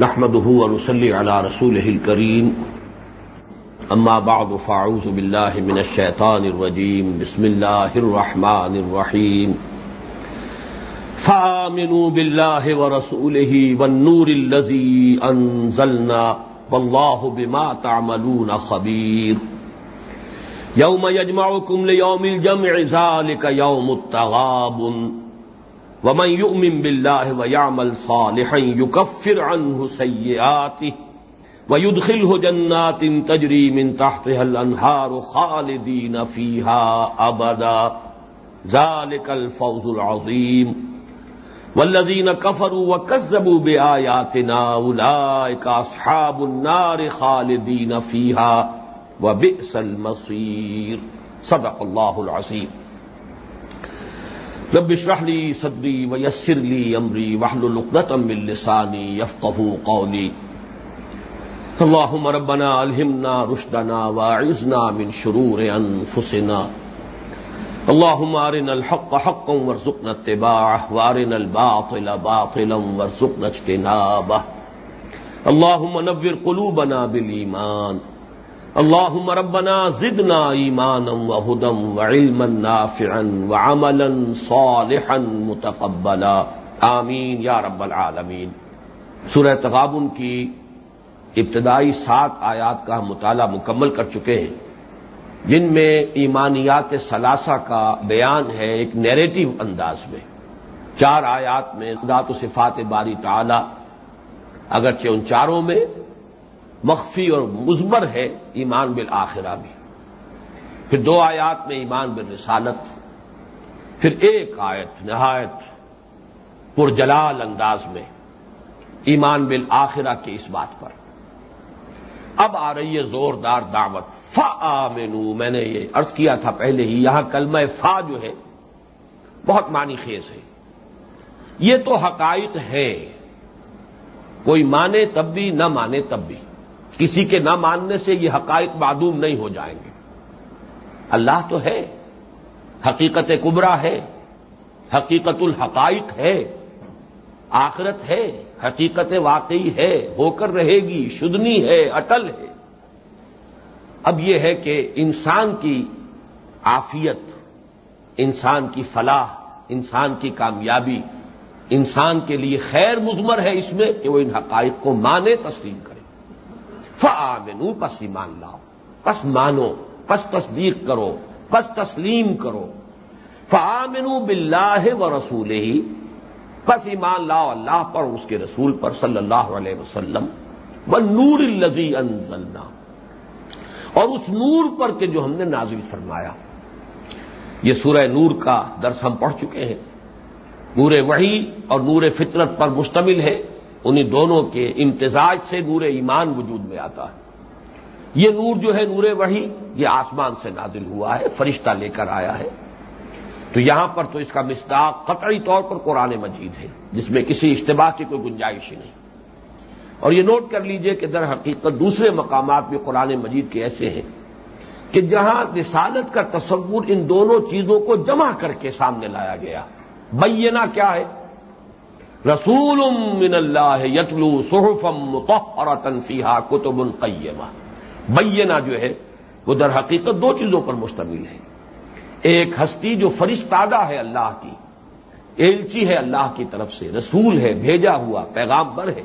نحمده ونصلي على رسوله الكريم. أما بعد فاعوذ بالله من الشيطان الرجيم. بسم الله الرحمن الرحيم. فآمنوا بالله ورسوله والنور الذي أنزلنا. والله بما تعملون خبير. يوم يجمعكم ليوم الجمع، ذلك يوم التغابن. ومن يؤمن بالله ويعمل صالحا يكفر عنه سيئاته ويدخله جنات تجري من تحتها الأنهار خالدين فيها أبدا. ذلك الفوز العظيم. والذين كفروا وكذبوا بآياتنا أولئك أصحاب النار خالدين فيها وبئس المصير. صدق الله العظيم. رب اشرح لي صدري ويسر لي امري واحلل عقدة من لساني يفقهوا قولي. اللهم ربنا الهمنا رشدنا واعذنا من شرور انفسنا اللهم ارنا الحق حقا وارزقنا اتباعه وارنا الباطل باطلا وارزقنا اجتنابه. اللهم نور قلوبنا بالايمان اللهم ربنا زدنا ایمانا وهدى وعلما نافعا وعملا صالحا متقبلا۔ آمین یا رب العالمین۔ سورہ تغابن کی ابتدائی سات آیات کا ہم مطالعہ مکمل کر چکے ہیں۔ جن میں ایمانیات ثلاثہ کا بیان ہے ایک نیریٹو انداز میں۔ چار آیات میں ذات و صفات باری تعالی، اگرچہ ان چاروں میں مخفی اور مزمر ہے ایمان بالآخرہ بھی پھر دو آیات میں ایمان بالرسالت، پھر ایک آیت نہایت پرجلال انداز میں ایمان بالآخرہ کی اس بات پر۔ اب آ رہی ہے زوردار دعوت۔ فا مینو میں نے یہ عرض کیا تھا پہلے ہی، یہاں کلمہ فا جو ہے، بہت معنی خیز ہے۔ یہ تو حقائق ہے کوئی مانے تب بھی، نہ مانے تب بھی۔ کسی کے نہ ماننے سے یہ حقائق معدوم نہیں ہو جائیں گے۔ اللہ تو ہے، حقیقت کبرا ہے، حقیقت الحقائق ہے، آخرت ہے، حقیقت واقعی ہے، ہو کر رہے گی، شدنی ہے، اٹل ہے۔ اب یہ ہے کہ انسان کی عافیت، انسان کی فلاح، انسان کی کامیابی، انسان کے لیے خیر مزمر ہے اس میں کہ وہ ان حقائق کو مانے، تسلیم کرے۔ فآمنو، پس ایمان لاؤ، پس مانو، پس تصدیق کرو، پس تسلیم کرو۔ فآمنو باللہ و رسول ہی پس ایمان لاؤ اللہ پر اس کے رسول پر صلی اللہ علیہ وسلم۔ و نور الزی انزلنا اور اس نور پر کے جو ہم نے نازل فرمایا۔ یہ سورہ نور کا درس ہم پڑھ چکے ہیں۔ نور وحی اور نور فطرت پر مشتمل ہے۔ انہیں دونوں کے امتزاج سے نور ایمان وجود میں آتا ہے۔ یہ نور جو ہے نور وحی، یہ آسمان سے نازل ہوا ہے، فرشتہ لے کر آیا ہے۔ تو یہاں پر تو اس کا مصداق قطعی طور پر قرآن مجید ہے، جس میں کسی اشتباہ کی کوئی گنجائش ہی نہیں۔ اور یہ نوٹ کر لیجیے کہ در حقیقت دوسرے مقامات بھی قرآن مجید کے ایسے ہیں کہ جہاں رسالت کا تصور ان دونوں چیزوں کو جمع کر کے سامنے لایا گیا۔ بینا کیا ہے؟ رسول من اللہ یتلو صحفم متحرتن فیہا کتب قیمہ۔ بینا جو ہے، وہ در حقیقت دو چیزوں پر مشتمل ہے۔ ایک ہستی جو فرشتادہ ہے اللہ کی، ایلچی ہے اللہ کی طرف سے، رسول ہے، بھیجا ہوا پیغام پر ہے،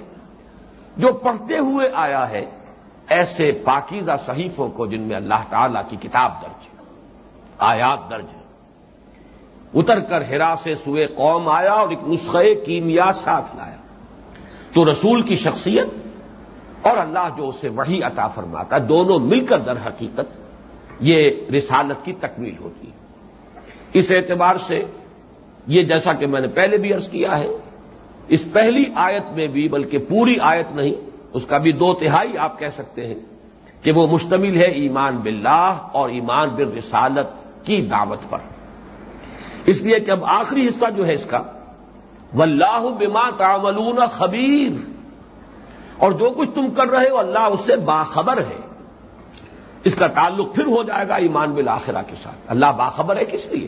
جو پڑھتے ہوئے آیا ہے، ایسے پاکیزہ صحیفوں کو جن میں اللہ تعالی کی کتاب درج ہے، آیات درج ہے اتر کر ہرا سے سوئے قوم آیا اور ایک نسخے کیمیا ساتھ لایا۔ تو رسول کی شخصیت اور اللہ جو اسے وہی عطا فرماتا، دونوں مل کر در حقیقت یہ رسالت کی تکمیل ہوتی۔ ہے اس اعتبار سے یہ جیسا کہ میں نے پہلے بھی عرض کیا ہے، اس پہلی آیت میں بھی بلکہ پوری آیت نہیں، اس کا بھی دو تہائی آپ کہہ سکتے ہیں کہ وہ مشتمل ہے ایمان باللہ اور ایمان بالرسالت کی دعوت پر۔ اس لیے کہ اب آخری حصہ جو ہے اس کا واللہ بما تعملون خبیر اور جو کچھ تم کر رہے ہو، اللہ اس سے باخبر ہے۔ اس کا تعلق پھر ہو جائے گا ایمان بالآخرہ کے ساتھ۔ اللہ باخبر ہے کس لیے؟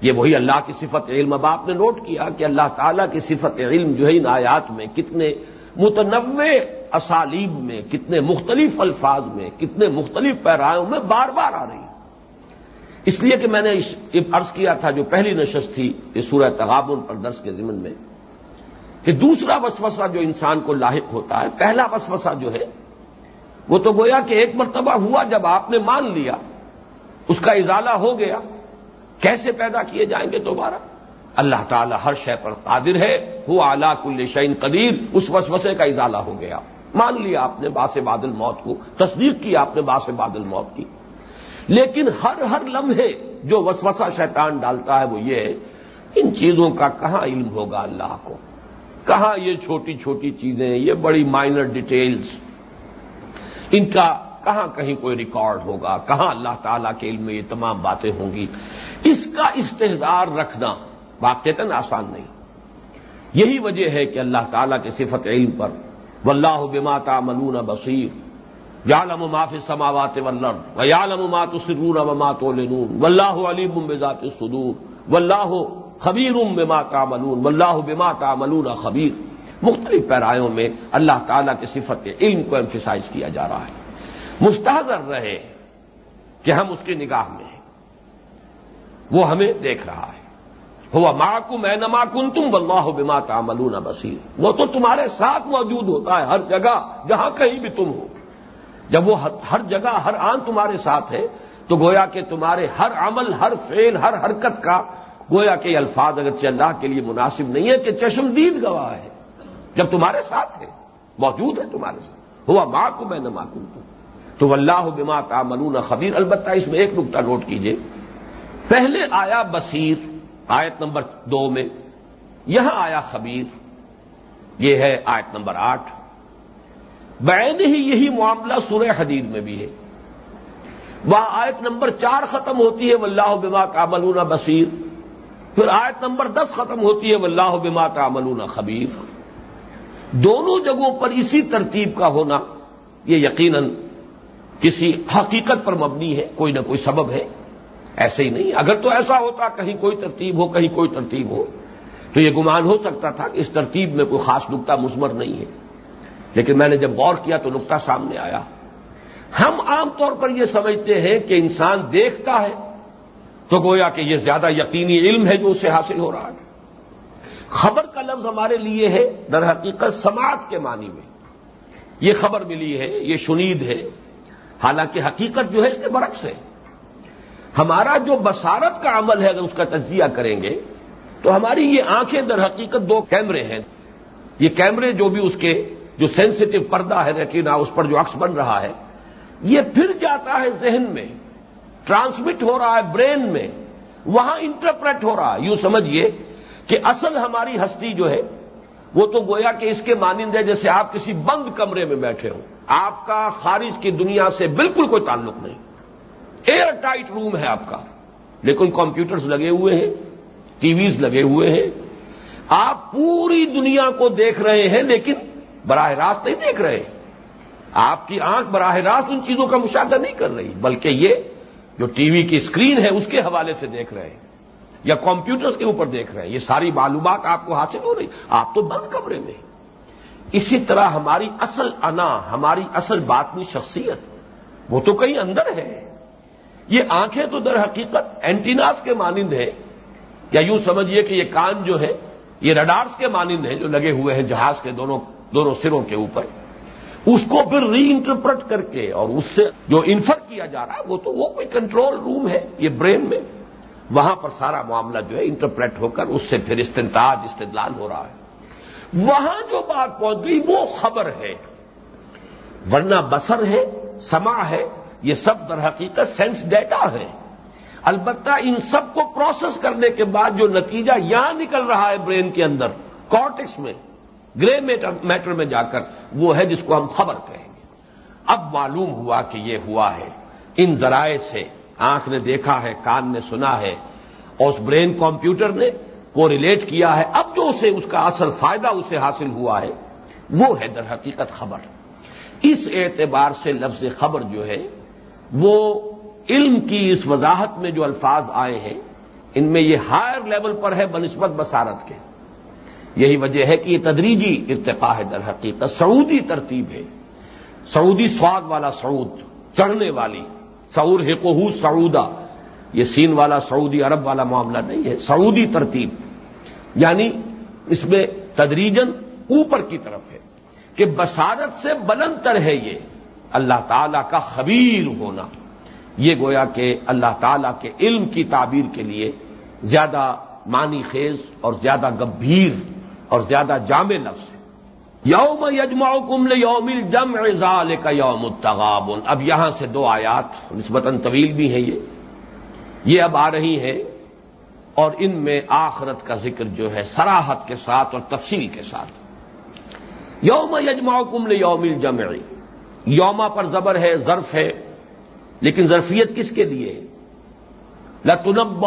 یہ وہی اللہ کی صفت علم اب آپ نے نوٹ کیا کہ اللہ تعالیٰ کی صفت علم جو ہے ان آیات میں کتنے متنوع اسالیب میں، کتنے مختلف الفاظ میں، کتنے مختلف پیرایوں میں بار بار آ رہی ہے۔ اس لیے کہ میں نے عرض کیا تھا، جو پہلی نشست تھی، یہ سورہ تغابن پر درس کے ضمن میں، کہ دوسرا وسوسہ جو انسان کو لاحق ہوتا ہے، پہلا وسوسہ جو ہے، وہ تو گویا کہ ایک مرتبہ ہوا جب آپ نے مان لیا، اس کا ازالہ ہو گیا، کیسے پیدا کیے جائیں گے دوبارہ؟ اللہ تعالیٰ ہر شے پر قادر ہے وہ اعلیٰ کل شعین قدیر، اس وسوسے کا ازالہ ہو گیا۔ مان لیا آپ نے باس بادل موت کو، تصدیق کی آپ نے باس بادل موت کی۔ لیکن ہر ہر لمحے جو وسوسہ شیطان ڈالتا ہے وہ یہ ان چیزوں کا کہاں علم ہوگا اللہ کو؟ کہاں یہ چھوٹی چھوٹی چیزیں، یہ بڑی مائنر ڈیٹیلز ان کا کہاں کہیں کوئی ریکارڈ ہوگا؟ کہاں اللہ تعالیٰ کے علم میں یہ تمام باتیں ہوں گی؟ اس کا استحصار رکھنا واقعتاً آسان نہیں۔ یہی وجہ ہے کہ اللہ تعالیٰ کے صفت علم پر واللہ بما تعملون بصیر یعلم ما فی السماوات والارض ویعلم ما تسرون وما تعلنون واللہ علیم بذات الصدور واللہ خبیر بما تعملون واللہ بما تعملون خبیر مختلف پیرایوں میں اللہ تعالیٰ کے صفت علم کو ایمفیسائز کیا جا رہا ہے۔ مستحضر رہے کہ ہم اس کی نگاہ میں ہیں۔ وہ ہمیں دیکھ رہا ہے۔ ہوا ماں میں نما کن تم بلواہ بما تعملون بصیر۔ وہ تو تمہارے ساتھ موجود ہوتا ہے ہر جگہ جہاں کہیں بھی تم ہو۔ جب وہ ہر جگہ، ہر آن تمہارے ساتھ ہے، تو گویا کہ تمہارے ہر عمل، ہر فیل ہر حرکت کا گویا کہ یہ الفاظ اگر اللہ کے لیے مناسب نہیں ہے کہ چشم دید گواہ ہے، جب تمہارے ساتھ ہے، موجود ہے تمہارے ساتھ۔ ہوا ماں کو میں نما کن تم۔ تو اللہ بما تعملون خبیر۔ البتہ اس میں ایک نقطہ نوٹ کیجیے۔ پہلے آیا بصیر، آیت نمبر دو میں، یہاں آیا خبیر، یہ ہے آیت نمبر آٹھ۔ بین ہی یہی معاملہ سورہ حدید میں بھی ہے۔ وہاں آیت نمبر چار ختم ہوتی ہے، واللہ بما تعملون بصیر۔ پھر آیت نمبر دس ختم ہوتی ہے، واللہ بما تعملون خبیر۔ دونوں جگہوں پر اسی ترتیب کا ہونا، یہ یقیناً کسی حقیقت پر مبنی ہے، کوئی نہ کوئی سبب ہے، ایسے ہی نہیں۔ اگر تو ایسا ہوتا، کہیں کوئی ترتیب ہو، کہیں کوئی ترتیب ہو، تو یہ گمان ہو سکتا تھا کہ اس ترتیب میں کوئی خاص نقطہ مزمر نہیں ہے۔ لیکن میں نے جب غور کیا تو نقطہ سامنے آیا۔ ہم عام طور پر یہ سمجھتے ہیں کہ انسان دیکھتا ہے تو گویا کہ یہ زیادہ یقینی علم ہے جو اسے حاصل ہو رہا ہے۔ خبر کا لفظ ہمارے لیے ہے در حقیقت سماعت کے معنی میں۔ یہ خبر ملی ہے، یہ شنید ہے۔ حالانکہ حقیقت جو ہے اس کے برعکس ہے۔ ہمارا جو بسارت کا عمل ہے، اگر اس کا تجزیہ کریں گے، تو ہماری یہ آنکھیں در حقیقت دو کیمرے ہیں۔ یہ کیمرے جو بھی اس کے جو سینسٹو پردہ ہے ریٹینا، اس پر جو عکس بن رہا ہے، یہ پھر جاتا ہے ذہن میں ٹرانسمٹ ہو رہا ہے برین میں، وہاں انٹرپریٹ ہو رہا ہے۔ یوں سمجھیے کہ اصل ہماری ہستی جو ہے، وہ تو گویا کہ اس کے مانند ہے جیسے آپ کسی بند کمرے میں بیٹھے ہوں۔ آپ کا خارج کی دنیا سے بالکل کوئی تعلق نہیں۔ ایئر ٹائٹ روم ہے آپ کا۔ لیکن کمپیوٹرز لگے ہوئے ہیں ٹی ویز لگے ہوئے ہیں۔ آپ پوری دنیا کو دیکھ رہے ہیں، لیکن براہ راست نہیں دیکھ رہے۔ آپ کی آنکھ براہ راست ان چیزوں کا مشاہدہ نہیں کر رہی، بلکہ یہ جو ٹی وی کی اسکرین ہے، اس کے حوالے سے دیکھ رہے ہیں۔ یا کمپیوٹرز کے اوپر دیکھ رہے ہیں۔ یہ ساری معلومات آپ کو حاصل ہو رہی۔ آپ تو بند کمرے میں۔ اسی طرح ہماری اصل انا، ہماری اصل باطنی شخصیت، وہ تو کہیں اندر ہے۔ یہ آنکھیں تو در حقیقت اینٹیناس کے مانند ہیں۔ یا یوں سمجھیے کہ یہ کان جو ہے یہ رڈارس کے مانند ہیں جو لگے ہوئے ہیں جہاز کے دونوں دونوں سروں کے اوپر۔ اس کو پھر ری انٹرپرٹ کر کے اور اس سے جو انفر کیا جا رہا ہے، وہ تو وہ کوئی کنٹرول روم ہے، یہ برین میں۔ وہاں پر سارا معاملہ جو ہے انٹرپریٹ ہو کر اس سے پھر استنتاج، استدلال ہو رہا ہے۔ وہاں جو بات پہنچ گئی، وہ خبر ہے۔ ورنہ بسر ہے سما ہے، یہ سب در حقیقت سینس ڈیٹا ہے۔ البتہ ان سب کو پروسیس کرنے کے بعد جو نتیجہ یہاں نکل رہا ہے برین کے اندر کارٹکس میں۔ گرے میٹر میں جا کر وہ ہے جس کو ہم خبر کہیں گے۔ اب معلوم ہوا کہ یہ ہوا ہے۔ ان ذرائع سے آنکھ نے دیکھا ہے، کان نے سنا ہے۔ اور اس برین کمپیوٹر نے کو ریلیٹ کیا ہے۔ اب جو اسے اس کا اصل فائدہ اسے حاصل ہوا ہے، وہ ہے در حقیقت خبر۔ اس اعتبار سے لفظ خبر جو ہے، وہ علم کی اس وضاحت میں جو الفاظ آئے ہیں، ان میں یہ ہائر لیول پر ہے بنسبت بسارت کے۔ یہی وجہ ہے کہ یہ تدریجی ارتقا ہے در حقیقت، سعودی ترتیب ہے۔ سعودی سواد والا سعود، چڑھنے والی سعور ہو سعودا، یہ سین والا سعودی عرب والا معاملہ نہیں ہے، سعودی ترتیب۔ یعنی اس میں تدریجن اوپر کی طرف ہے کہ بسارت سے بلند تر ہے یہ۔ اللہ تعالی کا خبیر ہونا۔ یہ گویا کہ اللہ تعالی کے علم کی تعبیر کے لیے زیادہ مانی خیز اور زیادہ گمبھیر اور زیادہ جامع لفظ ہے۔ یوم یجما کمل یوم جم ازال کا یوم التغابن۔ اب یہاں سے دو آیات، نسبتاً طویل بھی ہیں یہ۔ یہ اب آ رہی ہیں اور ان میں آخرت کا ذکر جو ہے سراحت کے ساتھ اور تفصیل کے ساتھ۔ یوم یجما کمل یوم الجمع۔ یوما پر زبر ہے، ظرف ہے۔ لیکن ظرفیت کس کے لیے لتنب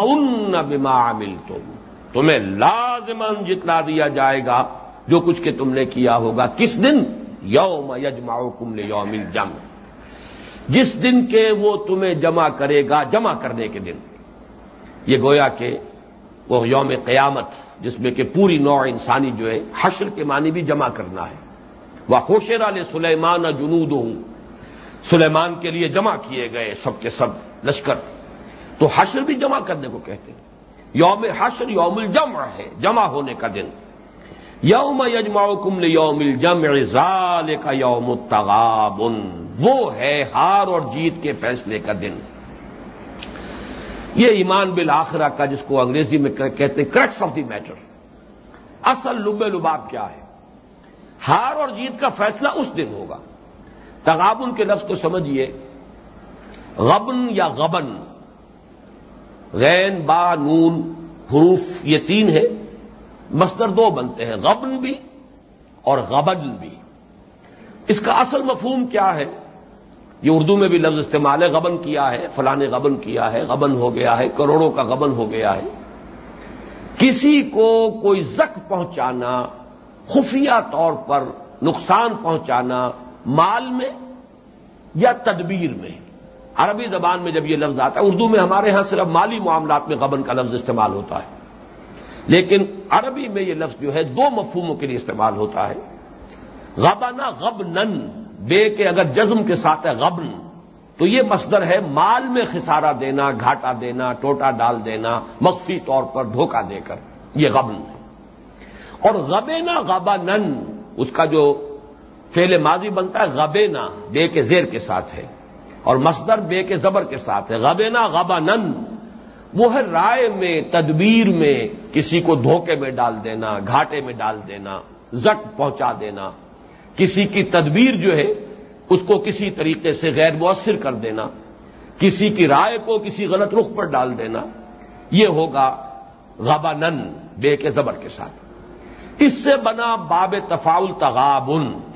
بما عمل تم تمہیں لازمن جتنا دیا جائے گا، جو کچھ کہ تم نے کیا ہوگا، کس دن؟ یوم یجما کم یوم جم جس دن کے وہ تمہیں جمع کرے گا، جمع کرنے کے دن۔ یہ گویا کہ وہ یوم قیامت، جس میں کہ پوری نوع انسانی جو ہے، حشر کے معنی بھی جمع کرنا ہے۔ وہ خوشیر علیہ سلیمان جنود ہوں سلیمان کے لیے جمع کیے گئے سب کے سب لشکر۔ تو حشر بھی جمع کرنے کو کہتے ہیں۔ یوم حشر یوم الجمع ہے، جمع ہونے کا دن۔ یوم یجما کمل یوم الجمع ذال کا یوم التغابن۔ وہ ہے ہار اور جیت کے فیصلے کا دن۔ یہ ایمان بالآخرہ کا جس کو انگریزی میں کہتے ہیں کرکس آف دی میٹر اصل لب لباب کیا ہے؟ ہار اور جیت کا فیصلہ اس دن ہوگا۔ تغابن کے لفظ کو سمجھیے۔ غبن یا غبن۔ غین، با، نون، حروف یہ تین ہے مصدر دو بنتے ہیں، غبن بھی اور غبن بھی۔ اس کا اصل مفہوم کیا ہے؟ یہ اردو میں بھی لفظ استعمال ہے، غبن کیا ہے، فلاں غبن کیا ہے، غبن ہو گیا ہے، کروڑوں کا غبن ہو گیا ہے۔ کسی کو کوئی زک پہنچانا، خفیہ طور پر نقصان پہنچانا مال میں یا تدبیر میں۔ عربی زبان میں جب یہ لفظ آتا ہے، اردو میں ہمارے ہاں صرف مالی معاملات میں غبن کا لفظ استعمال ہوتا ہے۔ لیکن عربی میں یہ لفظ جو ہے، دو مفہوموں کے لیے استعمال ہوتا ہے۔ غبنا غب نن بے کے اگر جزم کے ساتھ ہے غبن، تو یہ مصدر ہے مال میں خسارہ دینا، گھاٹا دینا، ٹوٹا ڈال دینا، مخفی طور پر دھوکہ دے کر۔ یہ غبن ہے۔ اور غبینا غبا نن اس کا جو فیل ماضی بنتا ہے، غبینا، بے کے زیر کے ساتھ ہے۔ اور مصدر بے کے زبر کے ساتھ ہے۔ غبینا غبا نن وہ ہے رائے میں، تدبیر میں کسی کو دھوکے میں ڈال دینا، گھاٹے میں ڈال دینا، زٹ پہنچا دینا۔ کسی کی تدبیر جو ہے، اس کو کسی طریقے سے غیر مؤثر کر دینا۔ کسی کی رائے کو کسی غلط رخ پر ڈال دینا۔ یہ ہوگا غبانن بے کے زبر کے ساتھ۔ اس سے بنا باب تفاول تغابن۔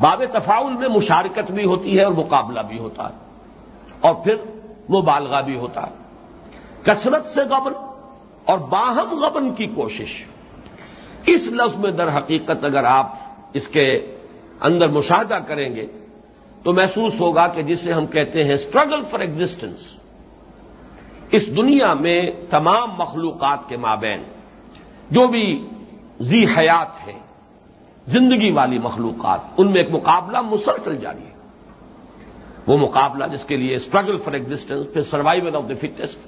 باب تفاول میں مشارکت بھی ہوتی ہے اور مقابلہ بھی ہوتا ہے اور پھر مبالغہ بھی ہوتا ہے۔ کثرت سے غبن اور باہم غبن کی کوشش۔ اس لفظ میں در حقیقت اگر آپ اس کے اندر مشاہدہ کریں گے تو محسوس ہوگا کہ جسے ہم کہتے ہیں اسٹرگل فار ایگزٹنس اس دنیا میں تمام مخلوقات کے مابین جو بھی زی حیات ہے زندگی والی مخلوقات، ان میں ایک مقابلہ مسلسل جاری ہے۔ وہ مقابلہ جس کے لیے اسٹرگل فار ایگزٹنس پھر سروائول آف دا فٹسٹ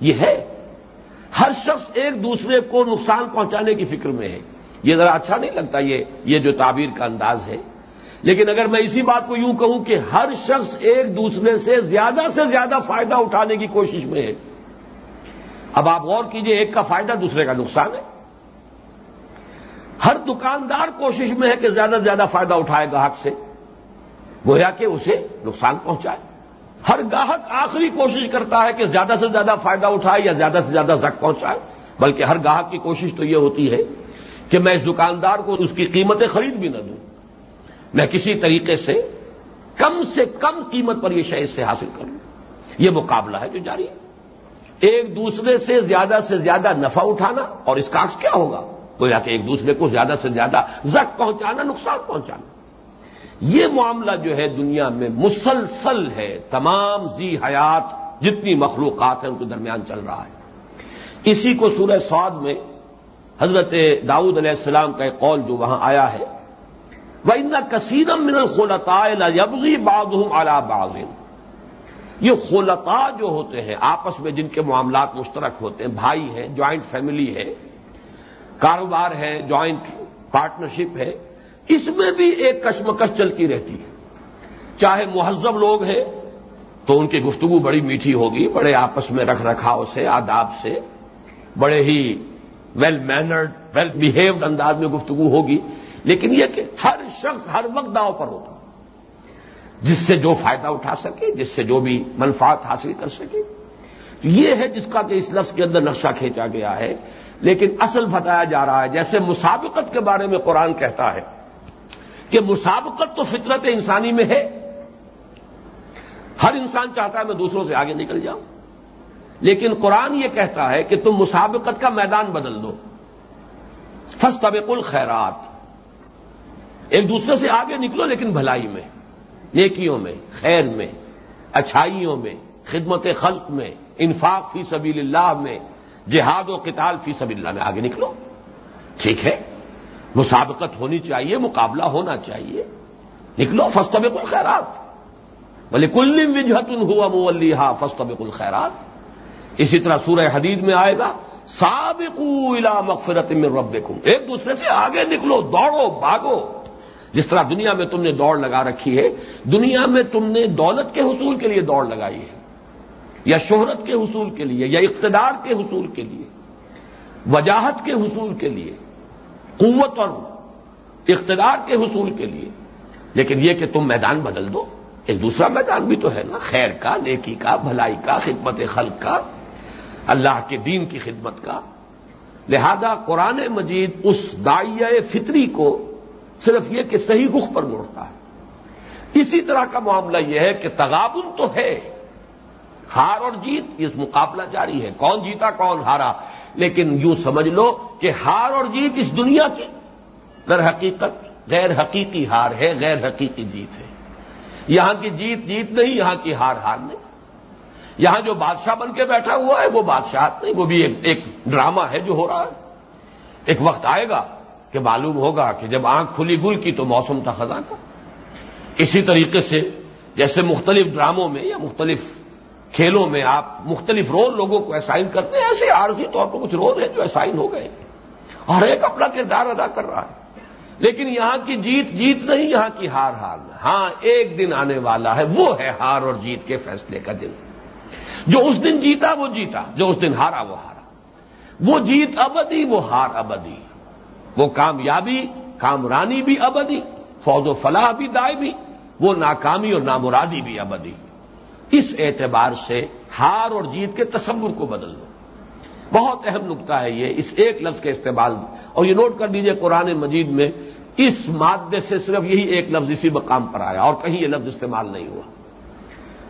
یہ ہے۔ ہر شخص ایک دوسرے کو نقصان پہنچانے کی فکر میں ہے۔ یہ ذرا اچھا نہیں لگتا یہ یہ جو تعبیر کا انداز ہے۔ لیکن اگر میں اسی بات کو یوں کہوں کہ ہر شخص ایک دوسرے سے زیادہ سے زیادہ فائدہ اٹھانے کی کوشش میں ہے، اب آپ غور کیجیے، ایک کا فائدہ دوسرے کا نقصان ہے۔ ہر دکاندار کوشش میں ہے کہ زیادہ سے زیادہ فائدہ اٹھائے گاہک سے۔ گویا کہ اسے نقصان پہنچائے۔ ہر گاہک آخری کوشش کرتا ہے کہ زیادہ سے زیادہ فائدہ اٹھائے یا زیادہ سے زیادہ زک پہنچائے۔ بلکہ ہر گاہک کی کوشش تو یہ ہوتی ہے کہ میں اس دکاندار کو اس کی قیمتیں خرید بھی نہ دوں۔ میں کسی طریقے سے کم سے کم قیمت پر یہ شہر سے حاصل کروں۔ یہ مقابلہ ہے جو جاری ہے۔ ایک دوسرے سے زیادہ سے زیادہ نفع اٹھانا اور اس کا کیا ہوگا؟ تو یا کہ ایک دوسرے کو زیادہ سے زیادہ زک پہنچانا، نقصان پہنچانا۔ یہ معاملہ جو ہے دنیا میں مسلسل ہے، تمام زی حیات جتنی مخلوقات ہیں ان کے درمیان چل رہا ہے۔ اسی کو سورہ سعود میں حضرت داؤد علیہ السلام کا ایک قول جو وہاں آیا ہے وہ ان کثیرم من الخلتا یبغی باغ اعلی باغ یہ خلطا جو ہوتے ہیں، آپس میں جن کے معاملات مشترک ہوتے ہیں، بھائی ہیں، جوائنٹ فیملی ہے کاروبار ہے جوائنٹ پارٹنرشپ ہے، اس میں بھی ایک کشمکش چلتی رہتی ہے۔ چاہے مہذب لوگ ہیں تو ان کی گفتگو بڑی میٹھی ہوگی، بڑے آپس میں رکھ رکھاؤ سے، آداب سے، بڑے ہی ویل مینرڈ ویل بہیوڈ انداز میں گفتگو ہوگی۔ لیکن یہ کہ ہر شخص ہر وقت داؤ پر ہوتا جس سے جو فائدہ اٹھا سکے، جس سے جو بھی منفات حاصل کر سکے۔ یہ ہے جس کا کہ اس لفظ کے اندر نقشہ کھینچا گیا ہے۔ لیکن اصل بتایا جا رہا ہے، جیسے مسابقت کے بارے میں قرآن کہتا ہے کہ مسابقت تو فطرت انسانی میں ہے۔ ہر انسان چاہتا ہے میں دوسروں سے آگے نکل جاؤں۔ لیکن قرآن یہ کہتا ہے کہ تم مسابقت کا میدان بدل دو۔ فس طبق الخیرات۔ ایک دوسرے سے آگے نکلو لیکن بھلائی میں، نیکیوں میں، خیر میں، اچھائیوں میں، خدمت خلق میں، انفاق فی سبیل اللہ میں۔ جہاد و قتال فی سبیل اللہ میں آگے نکلو۔ ٹھیک ہے۔ مسابقت ہونی چاہیے، مقابلہ ہونا چاہیے۔ نکلو فستبق الخیرات۔ بولے کلم وجہت ہوا مولیہ فستبق الخیرات۔ اسی طرح سورہ حدید میں آئے گا سابقو الى مغفرت من ربکم۔ ایک دوسرے سے آگے نکلو، دوڑو، بھاگو۔ جس طرح دنیا میں تم نے دوڑ لگا رکھی ہے، دنیا میں تم نے دولت کے حصول کے لیے دوڑ لگائی ہے۔ یا شہرت کے حصول کے لیے، یا اقتدار کے حصول کے لیے، وجاہت کے حصول کے لیے، قوت اور اقتدار کے حصول کے لیے۔ لیکن یہ کہ تم میدان بدل دو، ایک دوسرا میدان بھی تو ہے نا۔ خیر کا، نیکی کا، بھلائی کا، خدمت خلق کا، اللہ کے دین کی خدمت کا۔ لہذا قرآن مجید اس دائیا فطری کو صرف یہ کہ صحیح رخ پر موڑتا ہے۔ اسی طرح کا معاملہ یہ ہے کہ تغابن تو ہے۔ ہار اور جیت، اس مقابلہ جاری ہے۔ کون جیتا، کون ہارا۔ لیکن یوں سمجھ لو کہ ہار اور جیت اس دنیا کی در حقیقت، غیر حقیقی ہار ہے، غیر حقیقی جیت ہے۔ یہاں کی جیت جیت نہیں، یہاں کی ہار ہار نہیں۔ یہاں جو بادشاہ بن کے بیٹھا ہوا ہے، وہ بادشاہ نہیں، وہ بھی ایک ڈرامہ ہے جو ہو رہا ہے۔ ایک وقت آئے گا کہ معلوم ہوگا کہ جب آنکھ کھلی گل کی تو موسم تھا خزاں کا۔ اسی طریقے سے جیسے مختلف ڈراموں میں یا مختلف کھیلوں میں آپ مختلف رول لوگوں کو اسائن کرتے ہیں، ایسے عارضی طور پر کچھ رول ہیں جو اسائن ہو گئے ہر ایک اپنا کردار ادا کر رہا ہے۔ لیکن یہاں کی جیت جیت نہیں، یہاں کی ہار ہار۔ میں ہاں ایک دن آنے والا ہے، وہ ہے ہار اور جیت کے فیصلے کا دن۔ جو اس دن جیتا، وہ جیتا۔ جو اس دن ہارا، وہ ہارا۔ وہ جیت ابدی، وہ ہار ابدی۔ وہ کامیابی، کامرانی بھی ابدی فوج و فلاح بھی دائیں بھی وہ ناکامی اور نامرادی بھی ابدی۔ اس اعتبار سے ہار اور جیت کے تصور کو بدل دو۔ بہت اہم نقطہ ہے یہ، اس ایک لفظ کے استعمال اور یہ نوٹ کر لیجیے قرآن مجید میں، اس مادے سے صرف یہی ایک لفظ اسی مقام پر آیا اور کہیں یہ لفظ استعمال نہیں ہوا۔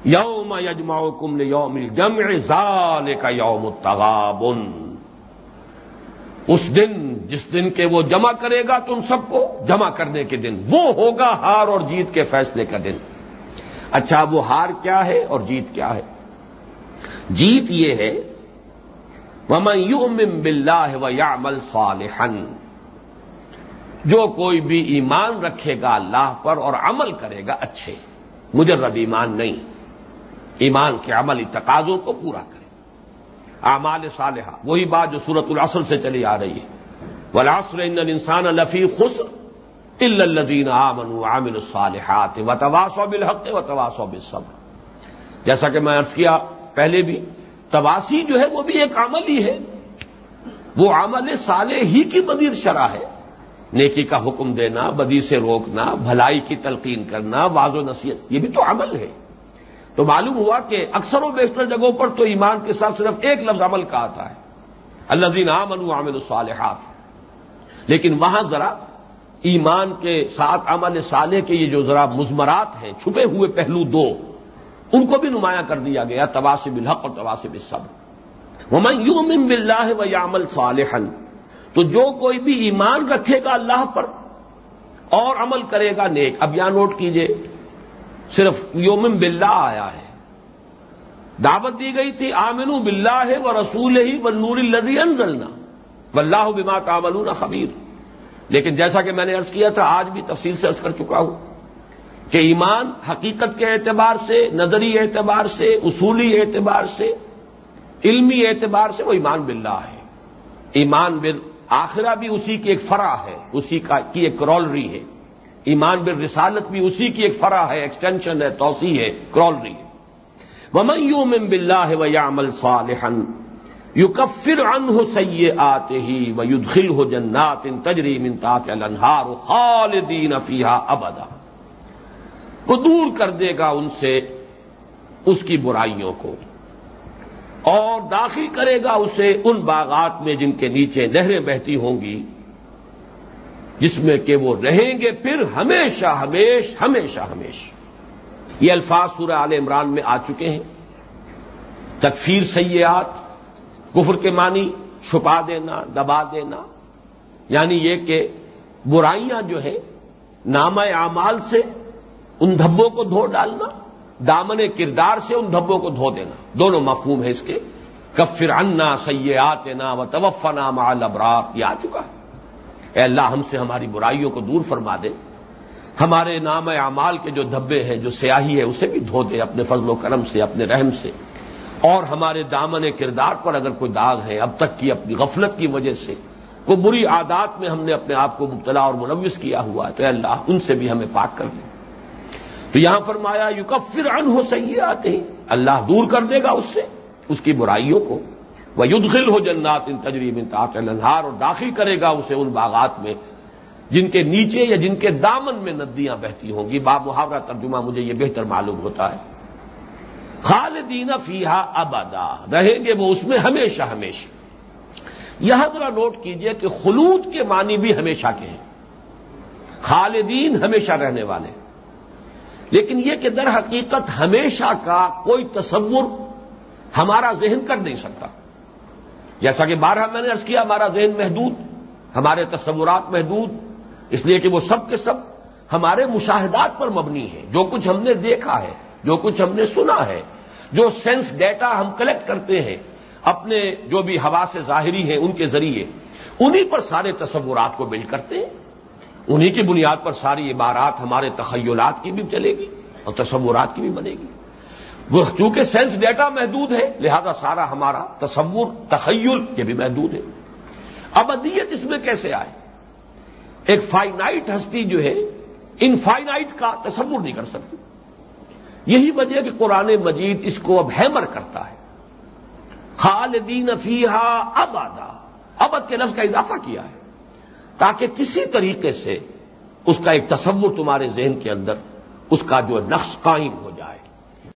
یوم یجما کم یوم جمع زال کا یوم تغابن اس دن، جس دن کے وہ جمع کرے گا تم سب کو، جمع کرنے کے دن، وہ ہوگا ہار اور جیت کے فیصلے کا دن۔ اچھا وہ ہار کیا ہے اور جیت کیا ہے؟ جیت یہ ہے، ومن یؤمن باللہ و یعمل صالحا، جو کوئی بھی ایمان رکھے گا اللہ پر اور عمل کرے گا اچھے مجرد ایمان نہیں۔ ایمان کے عملی تقاضوں کو پورا کرے۔ اعمال صالحہ، وہی بات جو سورت العصر سے چلی آ رہی ہے۔ ولاسر ان انسان الفی خسر۔ الزین آمن عامل الصالحات و تواسو بالحق و تواسو بالصبر۔ جیسا کہ میں عرض کیا پہلے بھی تواسی جو ہے وہ بھی ایک عمل ہی ہے۔ وہ عمل صالح ہی کی بدیر شرح ہے۔ نیکی کا حکم دینا، بدی سے روکنا، بھلائی کی تلقین کرنا واض و نصیحت، یہ بھی تو عمل ہے۔ تو معلوم ہوا کہ اکثر و بیشتر جگہوں پر تو ایمان کے ساتھ صرف ایک لفظ عمل کا آتا ہے۔ اللہ دین عامن عامل الصالحات۔ لیکن وہاں ذرا ایمان کے ساتھ عمل صالح کے یہ جو ذرا مزمرات ہیں، چھپے ہوئے پہلو دو، ان کو بھی نمایاں کر دیا گیا تواسب الحق اور تواسب سب ومن یومن باللہ و یعمل صالحا، تو جو کوئی بھی ایمان رکھے گا اللہ پر اور عمل کرے گا نیک۔ اب یہاں نوٹ کیجیے، صرف یومم باللہ آیا ہے۔ دعوت دی گئی تھی، آمنو باللہ و رسول ہی و نور الزی انزلنا، واللہ بما تعملون خبیر۔ لیکن جیسا کہ میں نے ارض کیا تھا، آج بھی تفصیل سے ارض کر چکا ہوں کہ ایمان حقیقت کے اعتبار سے، نظری اعتبار سے، اصولی اعتبار سے، علمی اعتبار سے وہ ایمان باللہ ہے۔ ایمان بل آخرہ بھی اسی کی ایک فرا ہے، اسی کا کی ایک کرولری ہے۔ ایمان بل رسالت بھی اسی کی ایک فرا ہے ایکسٹینشن ہے، توسیع ہے کرولری ہے۔ ومن یومن باللہ و یعمل صالحا یکفر عنہ سیئاته ہی و یدخلہ جنات تجری من تحت الانہار خالدین فیہا ابدا۔ وہ دور کر دے گا ان سے اس کی برائیوں کو۔ اور داخل کرے گا اسے ان باغات میں جن کے نیچے نہریں بہتی ہوں گی، جس میں کہ وہ رہیں گے پھر ہمیشہ ہمیش ہمیشہ ہمیش۔ یہ الفاظ سورہ عال عمران میں آ چکے ہیں۔ تکفیر سیاحت کفر کے معنی چھپا دینا، دبا دینا۔ یعنی یہ کہ برائیاں جو ہیں نام اعمال سے ان دھبوں کو دھو ڈالنا، دامن کردار سے ان دھبوں کو دھو دینا۔ دونوں مفہوم ہیں اس کے۔ کفر انا سیاحت نا و توفنا مال ابرار یہ آ چکا ہے۔ اے اللہ، ہم سے ہماری برائیوں کو دور فرما دے۔ ہمارے نام اعمال کے جو دھبے ہیں، جو سیاہی ہے اسے بھی دھو دے اپنے فضل و کرم سے، اپنے رحم سے۔ اور ہمارے دامن کردار پر اگر کوئی داغ ہے، اب تک کی اپنی غفلت کی وجہ سے، کوئی بری عادات میں ہم نے اپنے آپ کو مبتلا اور ملوث کیا ہوا ہے، تو اے اللہ، ان سے بھی ہمیں پاک کر دیں تو یہاں فرمایا یو کفر ان ہو سہی آتے اللہ دور کر دے گا اس سے، اس کی برائیوں کو۔ وہ یدخل ہو جنات ان تجریب ان انہار اور داخل کرے گا اسے ان باغات میں، جن کے نیچے یا جن کے دامن میں ندیاں بہتی ہوں گی۔ با محاورہ ترجمہ مجھے یہ بہتر معلوم ہوتا ہے۔ خالدین فیحا ابادا رہیں گے وہ اس میں ہمیشہ ہمیشہ۔ یہاں ذرا نوٹ کیجیے کہ خلود کے معنی بھی ہمیشہ کے ہیں۔ خالدین ہمیشہ رہنے والے۔ لیکن یہ کہ در حقیقت ہمیشہ کا کوئی تصور ہمارا ذہن کر نہیں سکتا۔ جیسا کہ بارہ میں نے ارض کیا، ہمارا ذہن محدود، ہمارے تصورات محدود، اس لیے کہ وہ سب کے سب ہمارے مشاہدات پر مبنی ہے جو کچھ ہم نے دیکھا ہے، جو کچھ ہم نے سنا ہے جو سینس ڈیٹا ہم کلیکٹ کرتے ہیں، اپنے جو بھی ہوا سے ظاہری ہیں ان کے ذریعے، انہی پر سارے تصورات کو بلڈ کرتے ہیں۔ انہی کی بنیاد پر ساری عبارات ہمارے تخیلات کی بھی چلے گی اور تصورات کی بھی بنے گی۔ وہ چونکہ سینس ڈیٹا محدود ہے، لہذا سارا ہمارا تصور، تخیل یہ بھی محدود ہے۔ ابدیت اس میں کیسے آئے؟ ایک فائنائٹ ہستی جو ہے، انفائنائٹ کا تصور نہیں کر سکتی۔ یہی وجہ کہ قرآن مجید اس کو اب ہیمر کرتا ہے۔ خالدین فیحا اب ابد کے لفظ کا اضافہ کیا ہے۔ تاکہ کسی طریقے سے اس کا ایک تصور تمہارے ذہن کے اندر، اس کا جو نقش قائم ہو جائے۔